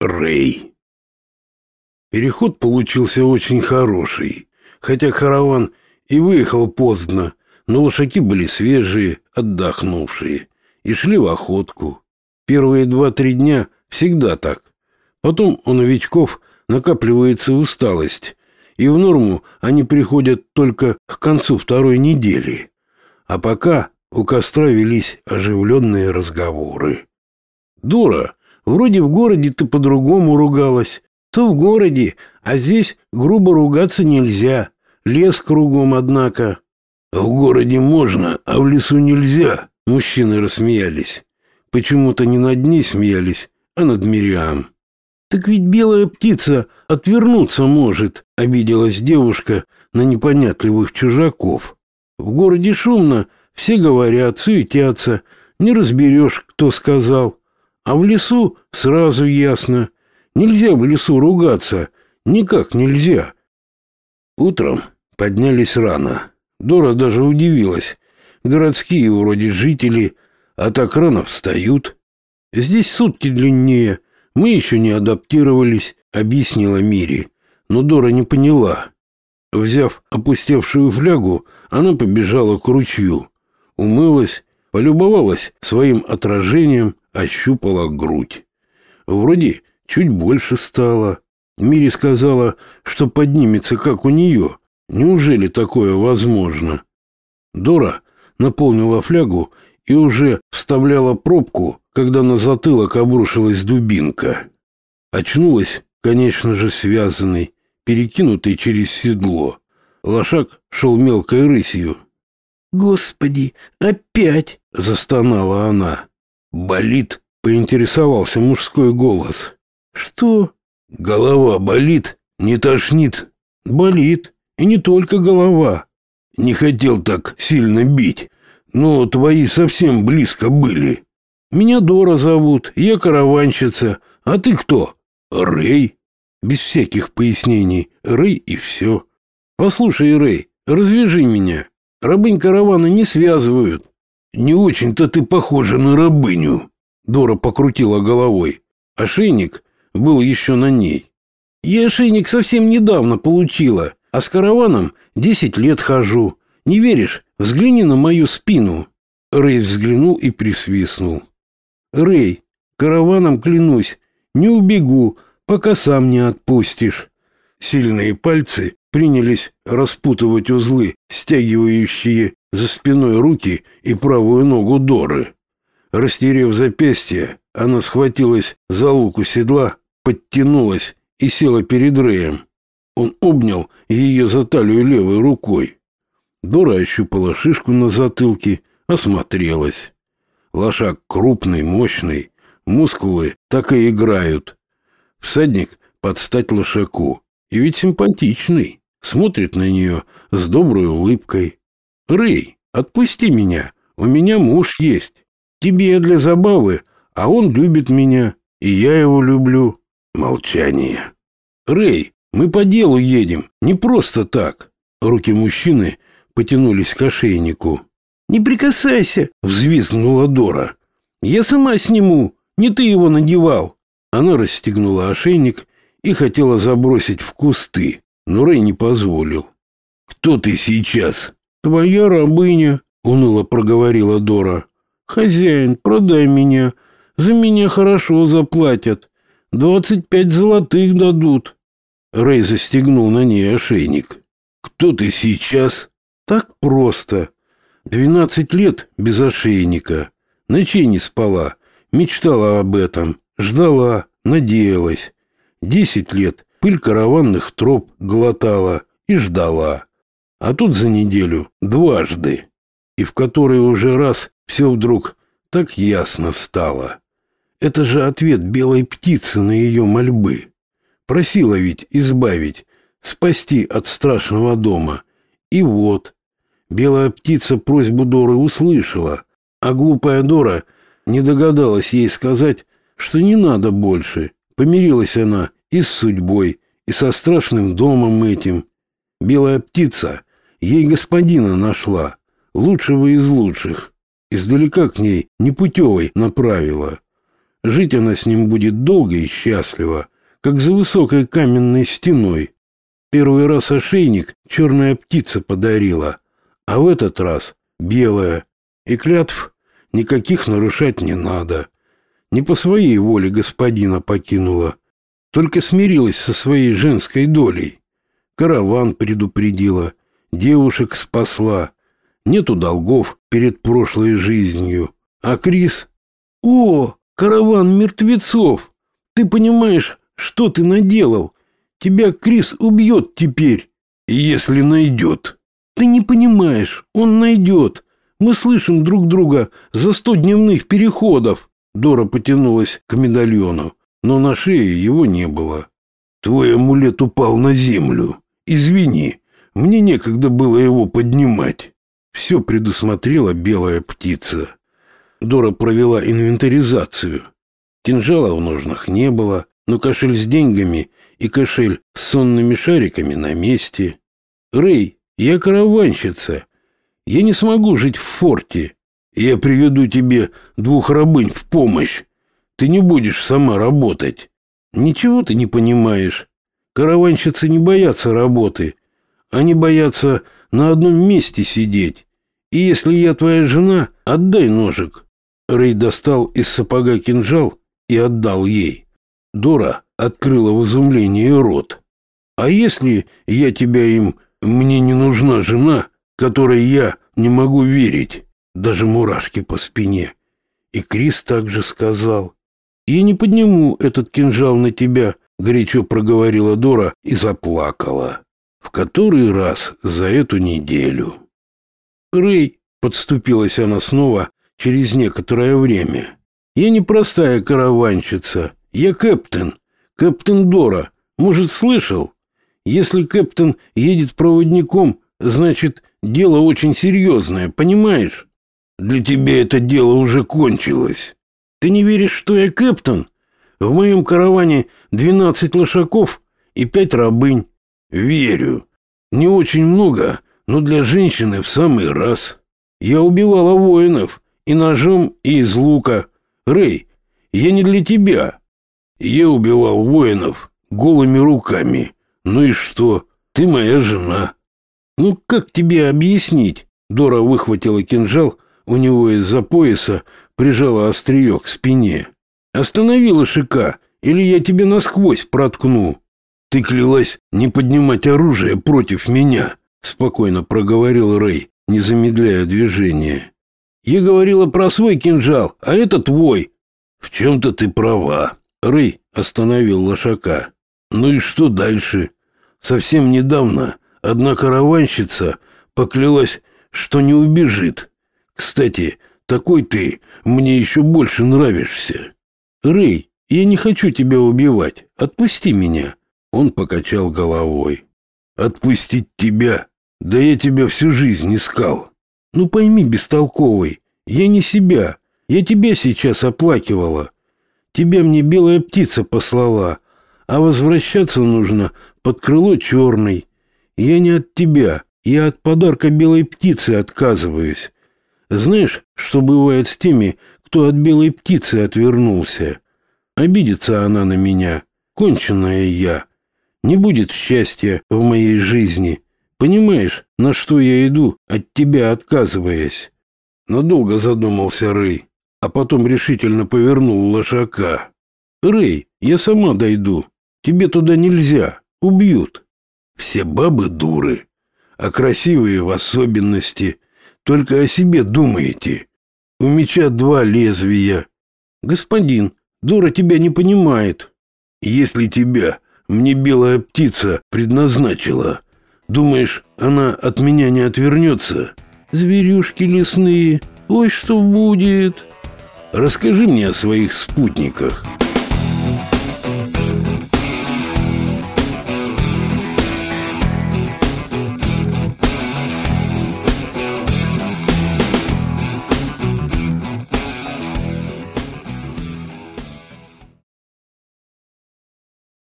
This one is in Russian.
Рэй. Переход получился очень хороший, хотя караван и выехал поздно, но лошаки были свежие, отдохнувшие, и шли в охотку. Первые два-три дня всегда так. Потом у новичков накапливается усталость, и в норму они приходят только к концу второй недели. А пока у костра велись оживленные разговоры. «Дура, вроде в городе ты по-другому ругалась. То в городе, а здесь грубо ругаться нельзя. Лес кругом, однако». «В городе можно, а в лесу нельзя», — мужчины рассмеялись. Почему-то не над ней смеялись, а над Мириам. «Так ведь белая птица отвернуться может», — обиделась девушка на непонятливых чужаков. «В городе шумно, все говорят, суетятся, не разберешь, кто сказал. А в лесу сразу ясно. Нельзя в лесу ругаться, никак нельзя». Утром поднялись рано. Дора даже удивилась. Городские вроде жители, а так рано встают. Здесь сутки длиннее, мы еще не адаптировались, объяснила Мири. Но Дора не поняла. Взяв опустевшую флягу, она побежала к ручью. Умылась, полюбовалась своим отражением, ощупала грудь. Вроде чуть больше стало. Мири сказала, что поднимется, как у нее. Неужели такое возможно? Дора наполнила флягу и уже вставляла пробку, когда на затылок обрушилась дубинка. Очнулась, конечно же, связанной, перекинутой через седло. Лошак шел мелкой рысью. «Господи, опять!» — застонала она. «Болит?» — поинтересовался мужской голос. «Что?» «Голова болит? Не тошнит?» «Болит. И не только голова. Не хотел так сильно бить, но твои совсем близко были. Меня Дора зовут, я караванщица. А ты кто? Рэй. Без всяких пояснений. Рэй и все. Послушай, Рэй, развяжи меня. Рабынь каравана не связывают. Не очень-то ты похожа на рабыню. Дора покрутила головой. Ошейник был еще на ней. Я ошейник совсем недавно получила. А с караваном десять лет хожу. Не веришь? Взгляни на мою спину. Рэй взглянул и присвистнул. Рэй, караваном клянусь, не убегу, пока сам не отпустишь. Сильные пальцы принялись распутывать узлы, стягивающие за спиной руки и правую ногу Доры. Растерев запястье, она схватилась за луку седла, подтянулась и села перед Рэем. Он обнял ее за талию левой рукой. Дора ощупала шишку на затылке, осмотрелась. Лошак крупный, мощный, мускулы так и играют. Всадник под стать лошаку. И ведь симпатичный, смотрит на нее с доброй улыбкой. «Рэй, отпусти меня, у меня муж есть. Тебе для забавы, а он любит меня, и я его люблю». Молчание. «Рэй, мы по делу едем, не просто так. Руки мужчины потянулись к ошейнику. Не прикасайся, взвизгнула Дора. Я сама сниму, не ты его надевал. Она расстегнула ошейник и хотела забросить в кусты, но Рэй не позволил. Кто ты сейчас? Твоя рабыня, уныло проговорила Дора. Хозяин, продай меня. За меня хорошо заплатят. Двадцать пять золотых дадут. Рэй застегнул на ней ошейник. «Кто ты сейчас?» «Так просто. Двенадцать лет без ошейника. Ночей не спала. Мечтала об этом. Ждала, надеялась. Десять лет пыль караванных троп глотала и ждала. А тут за неделю дважды. И в который уже раз все вдруг так ясно стало. Это же ответ белой птицы на ее мольбы. Просила ведь избавить, спасти от страшного дома. И вот, белая птица просьбу Доры услышала, а глупая Дора не догадалась ей сказать, что не надо больше. Помирилась она и с судьбой, и со страшным домом этим. Белая птица ей господина нашла, лучшего из лучших. Издалека к ней непутевой направила. Жить она с ним будет долго и счастливо, как за высокой каменной стеной. Первый раз ошейник черная птица подарила, а в этот раз белая. И клятв никаких нарушать не надо. Не по своей воле господина покинула, только смирилась со своей женской долей. Караван предупредила, девушек спасла. Нету долгов перед прошлой жизнью. А Крис... О, караван мертвецов! Ты понимаешь, что ты наделал? Тебя Крис убьет теперь, если найдет. Ты не понимаешь, он найдет. Мы слышим друг друга за сто дневных переходов. Дора потянулась к медальону, но на шее его не было. Твой амулет упал на землю. Извини, мне некогда было его поднимать. Все предусмотрела белая птица. Дора провела инвентаризацию. Кинжала в ножнах не было, но кошель с деньгами и кошель с сонными шариками на месте. Рэй, я караванщица. Я не смогу жить в форте. Я приведу тебе двух рабынь в помощь. Ты не будешь сама работать. Ничего ты не понимаешь. Караванщицы не боятся работы. Они боятся на одном месте сидеть. И если я твоя жена, отдай ножик. Рэй достал из сапога кинжал и отдал ей. Дора открыла в изумлении рот. А если я тебя им... Мне не нужна жена, которой я не могу верить. Даже мурашки по спине. И Крис также сказал. Я не подниму этот кинжал на тебя, горячо проговорила Дора и заплакала. В который раз за эту неделю. Рэй, подступилась она снова через некоторое время. Я не простая караванщица, я кэптен, кэптен Дора. Может, слышал? Если кэптен едет проводником, значит, дело очень серьезное, понимаешь? Для тебя это дело уже кончилось. Ты не веришь, что я кэптен? В моем караване двенадцать лошаков и пять рабынь. Верю. Не очень много, но для женщины в самый раз. Я убивала воинов и ножом, и из лука. Рэй, я не для тебя. Я убивал воинов голыми руками. Ну и что? Ты моя жена. Ну как тебе объяснить? Дора выхватила кинжал у него из-за пояса, прижала острие к спине. Останови лошака, или я тебе насквозь проткну. Ты клялась не поднимать оружие против меня, спокойно проговорил Рэй, не замедляя движение. Я говорила про свой кинжал, а это твой. В чем-то ты права. Рэй остановил лошака. Ну и что дальше? Совсем недавно одна караванщица поклялась, что не убежит. Кстати, такой ты мне еще больше нравишься. Рэй, я не хочу тебя убивать. Отпусти меня. Он покачал головой. Отпустить тебя? Да я тебя всю жизнь искал. Ну пойми, бестолковый, я не себя. Я тебя сейчас оплакивала. Тебя мне белая птица послала, а возвращаться нужно под крыло черной. Я не от тебя, я от подарка белой птицы отказываюсь. Знаешь, что бывает с теми, кто от белой птицы отвернулся? Обидится она на меня, конченная я. Не будет счастья в моей жизни. Понимаешь, на что я иду, от тебя отказываясь? Надолго задумался Рэй, а потом решительно повернул лошака. Рэй, я сама дойду. Тебе туда нельзя, убьют. Все бабы дуры, а красивые в особенности. Только о себе думаете. У меча два лезвия. Господин, дура тебя не понимает. Если тебя мне белая птица предназначила, думаешь, она от меня не отвернется? Зверюшки лесные, ой, что будет? Расскажи мне о своих спутниках».